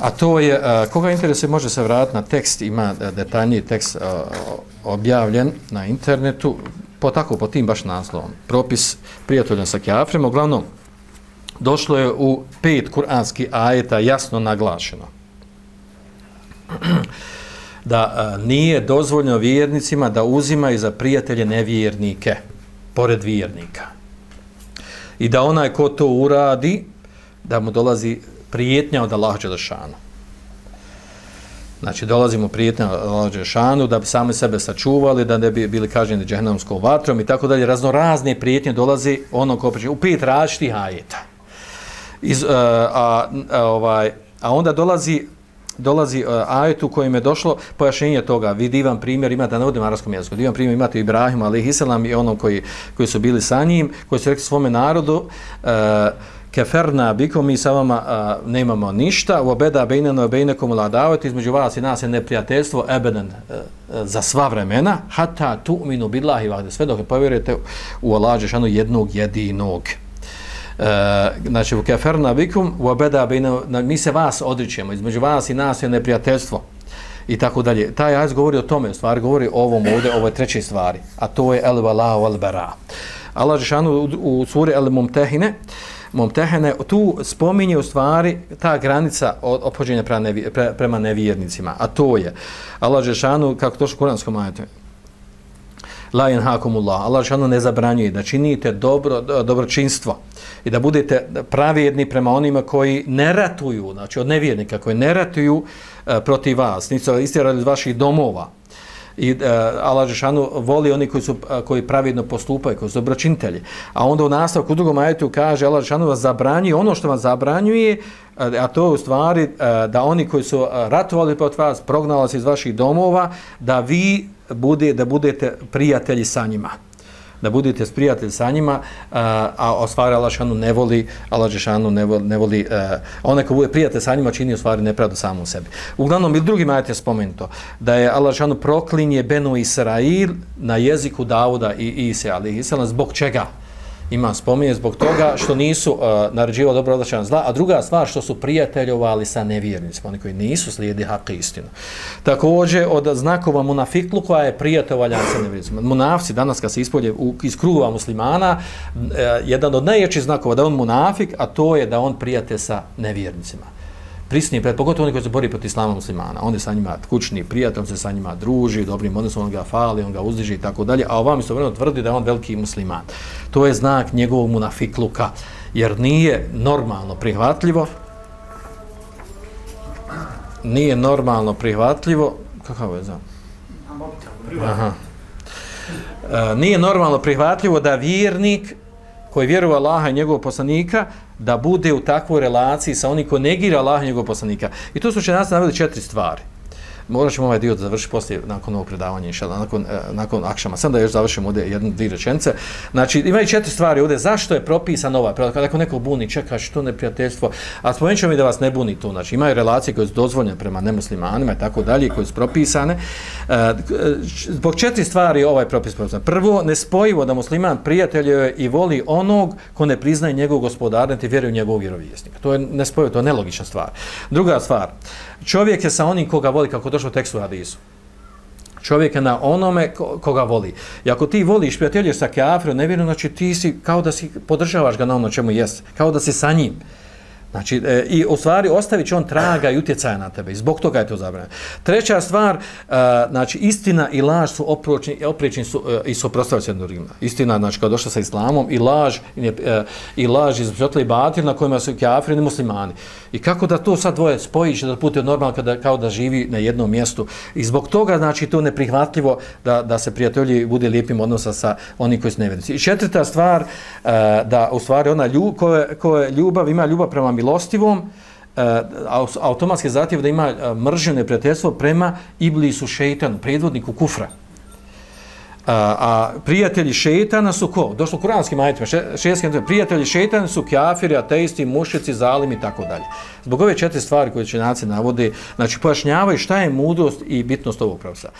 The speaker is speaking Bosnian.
a to je, a, koga interesuje može se vratiti na tekst, ima e, detaljniji tekst a, objavljen na internetu, po tako, po tim baš naslovom. Propis prijateljan sa kjafrem, uglavnom, došlo je u pet kuranski ajeta jasno naglašeno. da a, nije dozvoljno vjernicima da uzimaju za prijatelje nevjernike, pored vjernika. I da onaj ko to uradi, da mu dolazi prijetnja od Allaha Đelešanu. Znači, dolazimo prijetnja od Allaha Đelešanu da bi sami sebe sačuvali, da ne bi bili kaženi džehnemskom vatrom i tako dalje. Razno razne prijetnje dolazi ono ko priča u pet različitih ajeta. Iz, uh, a, a, ovaj, a onda dolazi dolazi uh, ajet u kojem je došlo pojašnjenje toga. Vi divan primjer, imate na navodim arabskom jeziku, divan primjer imate Ibrahim, ali Hisalam i onom koji, koji su bili sa njim, koji su rekli svome narodu, uh, keferna bikum, mi sa vama a, nemamo ništa. U obeda bejneno je bejnekom uladavat između vas i nas je neprijateljstvo ebenen a, a, za sva vremena hata tu minu billahi vahde sve dok povjerujete u Allah Žešanu jednog jedinog. E, znači u keferna bikum u obeda bejneno mi se vas odričemo između vas i nas je neprijateljstvo. I tako dalje. Taj ajz govori o tome stvari govori o ovom ovdje ovoj trećoj stvari a to je el valahu el bara Allah Žešanu u, u suri el mumtehine Momtehene, tu spominje u stvari ta granica opođenja prema, nevi, pre, prema nevjernicima, a to je Allah Žešanu, kako to što u Kuranskom ajetu, La yanhakumullah. Allah šano ne zabranjuje da činite dobro dobročinstvo i da budete pravedni prema onima koji ne ratuju, znači od nevjernika koji ne ratuju uh, protiv vas, nisu istjerali iz vaših domova i uh, Allah Žešanu voli oni koji su uh, koji pravidno postupaju, koji su dobročinitelji. A onda u nastavku u drugom ajetu kaže Allah Žešanu vas zabranjuje ono što vam zabranjuje, e, a to je u stvari uh, da oni koji su ratovali protiv vas, prognali se iz vaših domova, da vi bude, da budete prijatelji sa njima da budete sprijatelj sa njima, a, a stvari Allah Žešanu ne voli, Allah Žešanu ne voli, ne voli e, a, onaj ko bude prijatelj sa njima čini u stvari nepravdu samom sebi. Uglavnom, i drugi majte je spomenuto, da je Allah Žešanu proklinje Benu Israil na jeziku Davuda i Ise, ali Isela, zbog čega? Ima spominje zbog toga što nisu uh, naređivali dobro odlačan zla, a druga stvar što su prijateljovali sa nevjernicima, oni koji nisu slijedi hak istinu. Također od znakova munafiklu koja je prijateljovanja sa nevjernicima. Munafci danas kad se ispolje u, iz kruga muslimana, uh, jedan od najjačih znakova da on munafik, a to je da on prijate sa nevjernicima prisni pred pogotovo oni koji se bori protiv islama muslimana. On je sa njima kućni prijatelj, on se sa njima druži, dobrim odnosom, on ga fali, on ga uzdiži i tako dalje, a ovam istovremeno tvrdi da je on veliki musliman. To je znak njegovog munafikluka, jer nije normalno prihvatljivo, nije normalno prihvatljivo, kakav je znam? Aha. E, nije normalno prihvatljivo da vjernik koji vjeruje Allaha i njegovog poslanika, da bude u takvoj relaciji sa onim ko negira Allaha i njegovog poslanika. I tu su će nas navjeli četiri stvari morat ćemo ovaj dio da završi poslije, nakon ovog predavanja, inšala, nakon, e, nakon akšama. Sam da još završimo ovdje jednu, dvije rečence. Znači, imaju četiri stvari ovdje. Zašto je propisan ovaj predavanja? Kada neko, neko buni, čeka što neprijateljstvo. A spomenut mi da vas ne buni to. Znači, imaju relacije koje su dozvoljene prema nemuslimanima i tako dalje, koje su propisane. E, zbog četiri stvari ovaj propis propisan. Prvo, nespojivo da musliman prijateljuje i voli onog ko ne priznaje njegov gospodar, niti vjeruje u njegovog vjerovjesnika. To je nespojivo, to je nelogična stvar. Druga stvar, čovjek je sa onim koga voli, kako došlo tekstu hadisu. Čovjek je na onome koga voli. I ako ti voliš, prijatelješ sa kafrom, ne znači ti si kao da si podržavaš ga na ono čemu jesi, kao da si sa njim. Znači, e, i u stvari ostavit će on traga i utjecaja na tebe. I zbog toga je to zabranjeno. Treća stvar, e, znači, istina i laž su opročni, oprični su, e, i suprostavljaju se drugima. Istina, znači, kao došla sa islamom, i laž, i, e, i laž iz Zotla i Batir, na kojima su kafiri i muslimani. I kako da to sad dvoje spojiš, da put je normalno kada, kao da živi na jednom mjestu. I zbog toga, znači, to neprihvatljivo da, da se prijatelji bude lijepim odnosa sa oni koji su nevjernici. I četvrta stvar, e, da u stvari ona ljub, koje, koje ljubav, ima ljubav prema milostivom, e, automatski zahtjev da ima e, mržnju neprijateljstvo prema iblisu šeitanu, predvodniku kufra. A, a prijatelji šeitana su ko? Došlo u kuranskim ajetima, šestskim prijatelji šeitana su kafiri, ateisti, mušici, zalimi i tako dalje. Zbog ove četiri stvari koje će naci navode, znači pojašnjavaju šta je mudrost i bitnost ovog pravca.